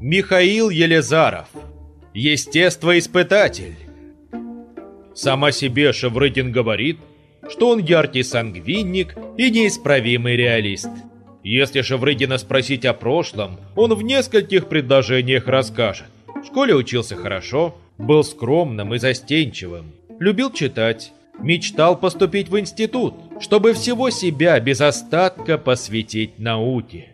Михаил Елизаров. Естествоиспытатель. Сама себе Шеврыдин говорит, что он яркий сангвиник и неисправимый реалист. Если Шеврыдина спросить о прошлом, он в нескольких предложениях расскажет. В школе учился хорошо, был скромным и застенчивым, любил читать, мечтал поступить в институт, чтобы всего себя без остатка посвятить науке.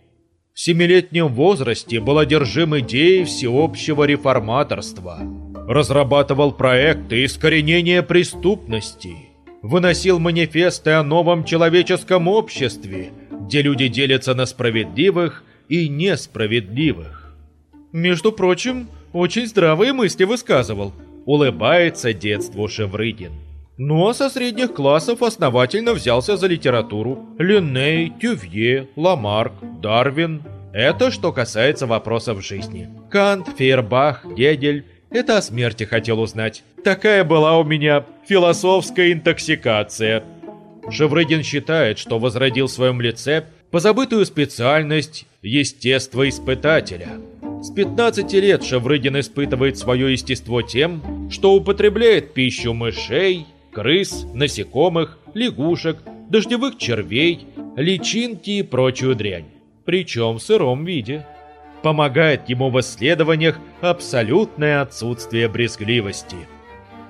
В семилетнем возрасте был одержим идеей всеобщего реформаторства. Разрабатывал проекты искоренения преступности. Выносил манифесты о новом человеческом обществе, где люди делятся на справедливых и несправедливых. Между прочим, очень здравые мысли высказывал. Улыбается детству Шеврыгин. Ну а со средних классов основательно взялся за литературу. Линней, Тювье, Ламарк, Дарвин. Это что касается вопросов жизни. Кант, Фейербах, Гегель. Это о смерти хотел узнать. Такая была у меня философская интоксикация. Шеврыгин считает, что возродил в своем лице позабытую специальность естествоиспытателя. С 15 лет Шеврыгин испытывает свое естество тем, что употребляет пищу мышей, крыс, насекомых, лягушек, дождевых червей, личинки и прочую дрянь, причем в сыром виде. Помогает ему в исследованиях абсолютное отсутствие брезгливости.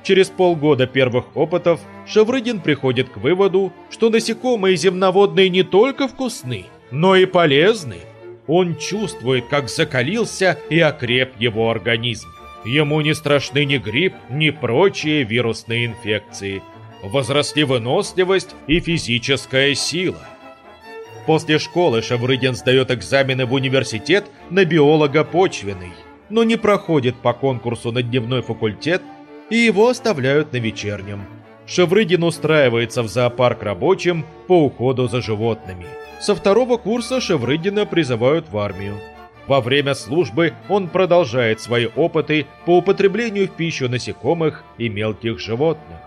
Через полгода первых опытов Шеврыдин приходит к выводу, что насекомые земноводные не только вкусны, но и полезны. Он чувствует, как закалился и окреп его организм. Ему не страшны ни грипп, ни прочие вирусные инфекции. Возросли выносливость и физическая сила. После школы Шеврыгин сдает экзамены в университет на биолога почвенный, но не проходит по конкурсу на дневной факультет, и его оставляют на вечернем. Шеврыгин устраивается в зоопарк рабочим по уходу за животными. Со второго курса Шеврыгина призывают в армию. Во время службы он продолжает свои опыты по употреблению в пищу насекомых и мелких животных.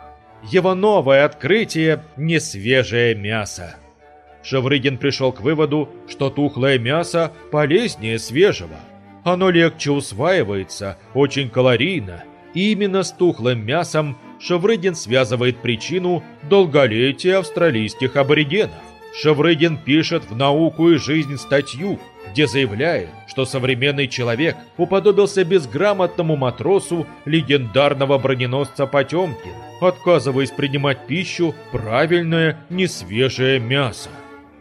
Его новое открытие – не свежее мясо. Шеврыгин пришел к выводу, что тухлое мясо полезнее свежего. Оно легче усваивается, очень калорийно. И именно с тухлым мясом Шеврыгин связывает причину долголетия австралийских аборигенов. Шеврыгин пишет в «Науку и жизнь» статью, где заявляет, что современный человек уподобился безграмотному матросу легендарного броненосца Потемкин, отказываясь принимать пищу правильное, несвежее мясо.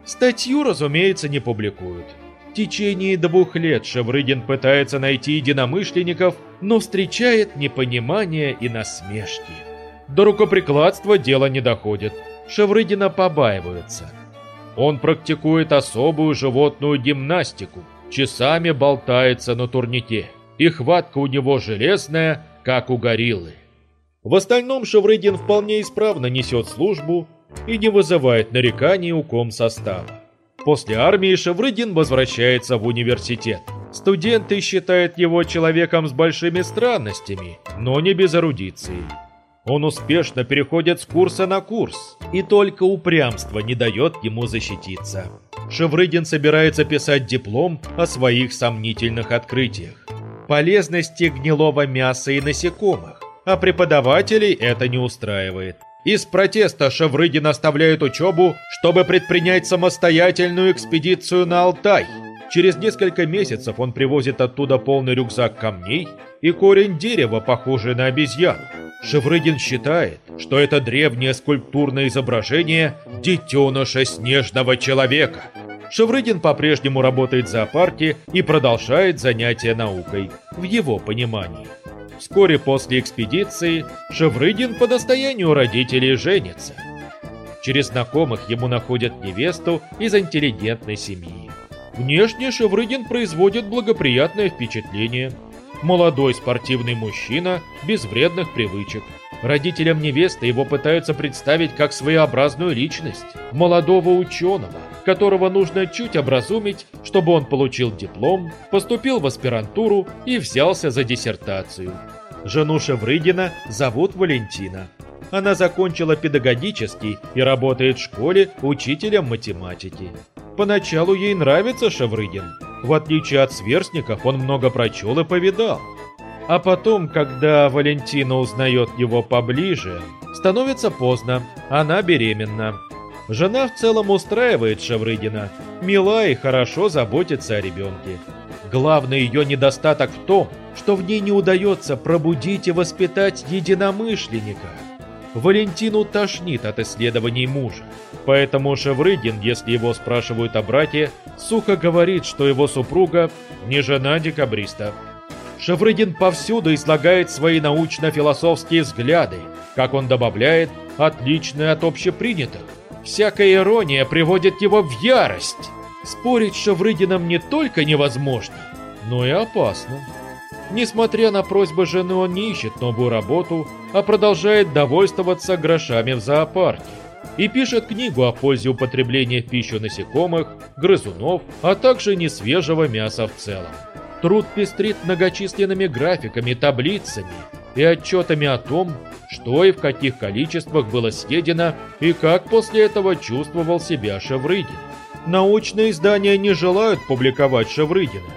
Статью, разумеется, не публикуют. В течение двух лет Шеврыгин пытается найти единомышленников, но встречает непонимание и насмешки. До рукоприкладства дело не доходит. Шеврыгина побаиваются – он практикует особую животную гимнастику, часами болтается на турнике, и хватка у него железная, как у гориллы. В остальном Шеврыгин вполне исправно несет службу и не вызывает нареканий у комсостава. После армии Шеврыгин возвращается в университет. Студенты считают его человеком с большими странностями, но не без эрудиции. Он успешно переходит с курса на курс, и только упрямство не дает ему защититься. Шеврыгин собирается писать диплом о своих сомнительных открытиях. Полезности гнилого мяса и насекомых, а преподавателей это не устраивает. Из протеста Шеврыгин оставляет учебу, чтобы предпринять самостоятельную экспедицию на Алтай. Через несколько месяцев он привозит оттуда полный рюкзак камней и корень дерева, похожий на обезьяну. Шеврыгин считает, что это древнее скульптурное изображение детеныша снежного человека. Шеврыгин по-прежнему работает в зоопарке и продолжает занятия наукой, в его понимании. Вскоре после экспедиции Шеврыгин по достоянию родителей женится. Через знакомых ему находят невесту из интеллигентной семьи. Внешне Шеврыгин производит благоприятное впечатление – молодой спортивный мужчина без вредных привычек. Родителям невесты его пытаются представить как своеобразную личность, молодого ученого, которого нужно чуть образумить, чтобы он получил диплом, поступил в аспирантуру и взялся за диссертацию. Жену Шеврыгина зовут Валентина. Она закончила педагогический и работает в школе учителем математики. Поначалу ей нравится Шеврыгин, В отличие от сверстников, он много прочел и повидал. А потом, когда Валентина узнает его поближе, становится поздно, она беременна. Жена в целом устраивает Шаврыгина, мила и хорошо заботится о ребенке. Главный ее недостаток в том, что в ней не удается пробудить и воспитать единомышленника. Валентину тошнит от исследований мужа. Поэтому Шеврыгин, если его спрашивают о брате, сухо говорит, что его супруга не жена декабриста. Шеврыгин повсюду излагает свои научно-философские взгляды, как он добавляет, отличные от общепринятых. Всякая ирония приводит его в ярость. Спорить с Шеврыгином не только невозможно, но и опасно. Несмотря на просьбы жены, он не ищет новую работу, а продолжает довольствоваться грошами в зоопарке. И пишет книгу о пользе употребления в пищу насекомых, грызунов, а также несвежего мяса в целом. Труд пестрит многочисленными графиками, таблицами и отчетами о том, что и в каких количествах было съедено и как после этого чувствовал себя Шеврыгин. Научные издания не желают публиковать Шеврыгина,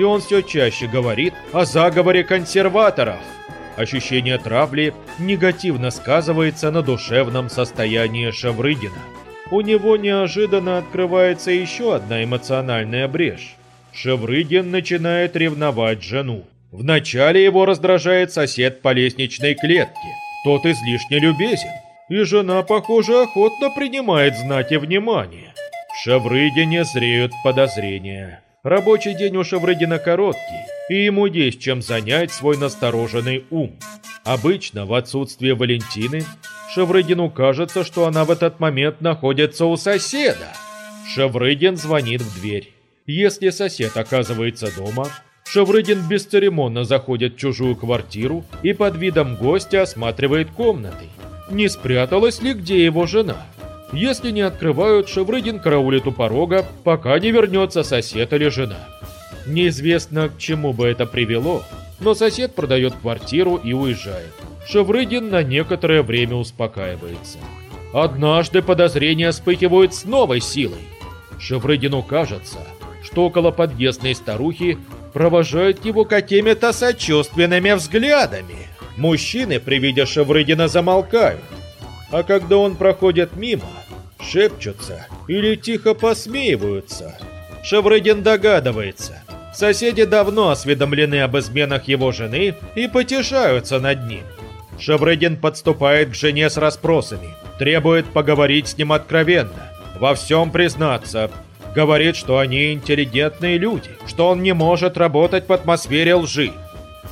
и он все чаще говорит о заговоре консерваторов. Ощущение травли негативно сказывается на душевном состоянии Шаврыгина. У него неожиданно открывается еще одна эмоциональная брешь. Шеврыгин начинает ревновать жену. Вначале его раздражает сосед по лестничной клетке. Тот излишне любезен. И жена, похоже, охотно принимает знать и внимание. В Шеврыгине зреют подозрения. Рабочий день у Шеврыгина короткий, и ему есть чем занять свой настороженный ум. Обычно в отсутствие Валентины Шеврыгину кажется, что она в этот момент находится у соседа. Шеврыгин звонит в дверь. Если сосед оказывается дома, Шеврыгин бесцеремонно заходит в чужую квартиру и под видом гостя осматривает комнаты. Не спряталась ли где его жена? Если не открывают, Шеврыгин караулит у порога, пока не вернется сосед или жена. Неизвестно, к чему бы это привело, но сосед продает квартиру и уезжает. Шеврыгин на некоторое время успокаивается. Однажды подозрения вспыхивают с новой силой. Шеврыгину кажется, что около подъездной старухи провожают его какими-то сочувственными взглядами. Мужчины при виде Шеврыгина замолкают, а когда он проходит мимо, шепчутся или тихо посмеиваются. Шеврыгин догадывается. Соседи давно осведомлены об изменах его жены и потешаются над ним. Шеврыгин подступает к жене с расспросами, требует поговорить с ним откровенно, во всем признаться. Говорит, что они интеллигентные люди, что он не может работать в атмосфере лжи.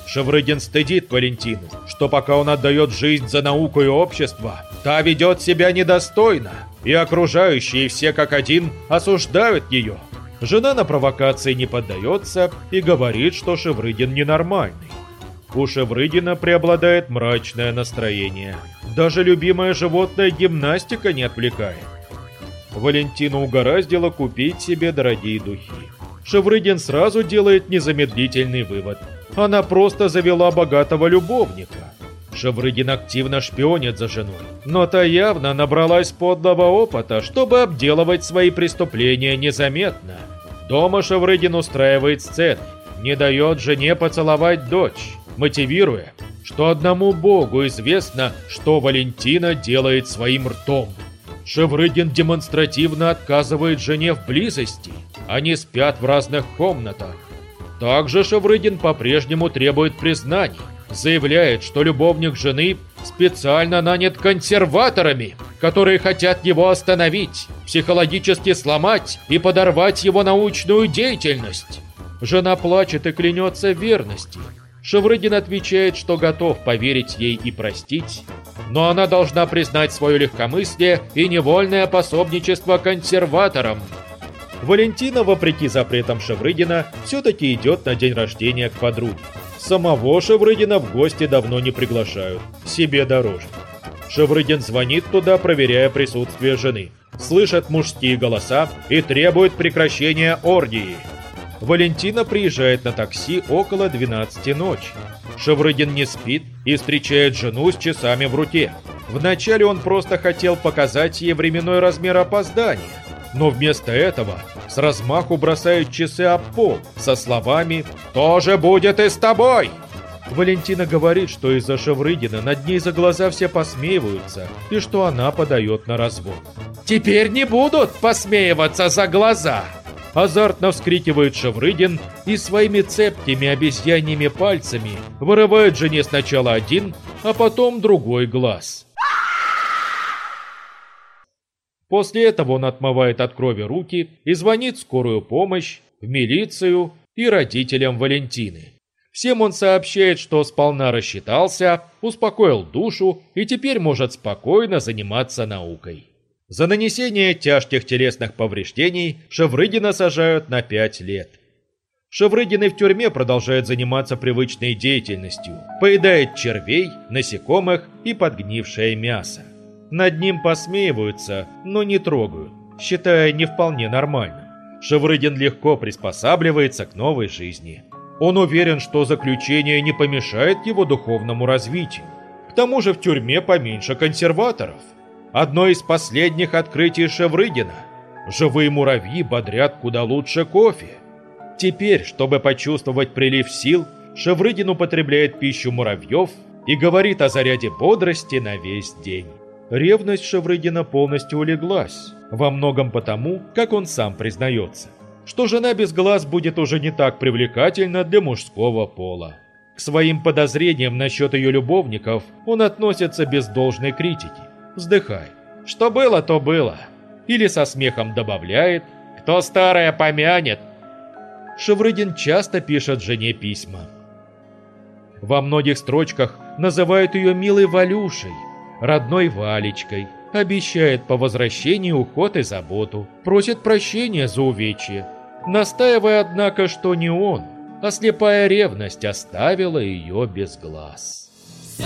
Шеврыгин стыдит Валентину, что пока он отдает жизнь за науку и общество, та ведет себя недостойно, и окружающие все как один осуждают ее. Жена на провокации не поддается и говорит, что Шеврыгин ненормальный. У Шеврыгина преобладает мрачное настроение. Даже любимая животная гимнастика не отвлекает. Валентина угораздило купить себе дорогие духи. Шеврыгин сразу делает незамедлительный вывод. Она просто завела богатого любовника. Шеврыгин активно шпионит за женой, но та явно набралась подлого опыта, чтобы обделывать свои преступления незаметно. Дома Шеврыгин устраивает сцены, не дает жене поцеловать дочь, мотивируя, что одному богу известно, что Валентина делает своим ртом. Шеврыгин демонстративно отказывает жене в близости, они спят в разных комнатах. Также Шеврыгин по-прежнему требует признаний, заявляет, что любовник жены специально нанят консерваторами, которые хотят его остановить, психологически сломать и подорвать его научную деятельность. Жена плачет и клянется верности. Шеврыгин отвечает, что готов поверить ей и простить, но она должна признать свое легкомыслие и невольное пособничество консерваторам. Валентина, вопреки запретам Шеврыгина, все-таки идет на день рождения к подруге. Самого Шеврыгина в гости давно не приглашают, себе дороже. Шеврыгин звонит туда, проверяя присутствие жены. Слышат мужские голоса и требует прекращения оргии. Валентина приезжает на такси около 12 ночи. Шеврыгин не спит и встречает жену с часами в руке. Вначале он просто хотел показать ей временной размер опоздания, Но вместо этого с размаху бросают часы об пол со словами «Тоже будет и с тобой!» Валентина говорит, что из-за Шеврыдина над ней за глаза все посмеиваются и что она подает на развод. «Теперь не будут посмеиваться за глаза!» Азартно вскрикивает Шеврыдин и своими цепкими обезьяньими пальцами вырывает жене сначала один, а потом другой глаз. После этого он отмывает от крови руки и звонит в скорую помощь, в милицию и родителям Валентины. Всем он сообщает, что сполна рассчитался, успокоил душу и теперь может спокойно заниматься наукой. За нанесение тяжких телесных повреждений Шеврыдина сажают на 5 лет. Шеврыдин и в тюрьме продолжает заниматься привычной деятельностью, поедает червей, насекомых и подгнившее мясо. Над ним посмеиваются, но не трогают, считая не вполне нормальным. Шеврыдин легко приспосабливается к новой жизни. Он уверен, что заключение не помешает его духовному развитию. К тому же в тюрьме поменьше консерваторов. Одно из последних открытий Шеврыдина. Живые муравьи бодрят куда лучше кофе. Теперь, чтобы почувствовать прилив сил, Шеврыдин употребляет пищу муравьев и говорит о заряде бодрости на весь день. Ревность Шеврыдина полностью улеглась, во многом потому, как он сам признается, что жена без глаз будет уже не так привлекательна для мужского пола. К своим подозрениям насчет ее любовников он относится без должной критики. Вздыхай. Что было, то было. Или со смехом добавляет «Кто старое помянет?» Шеврыдин часто пишет жене письма. Во многих строчках называют ее милой Валюшей, родной Валечкой, обещает по возвращении уход и заботу, просит прощения за увечье, настаивая, однако, что не он, а слепая ревность оставила ее без глаз. Все,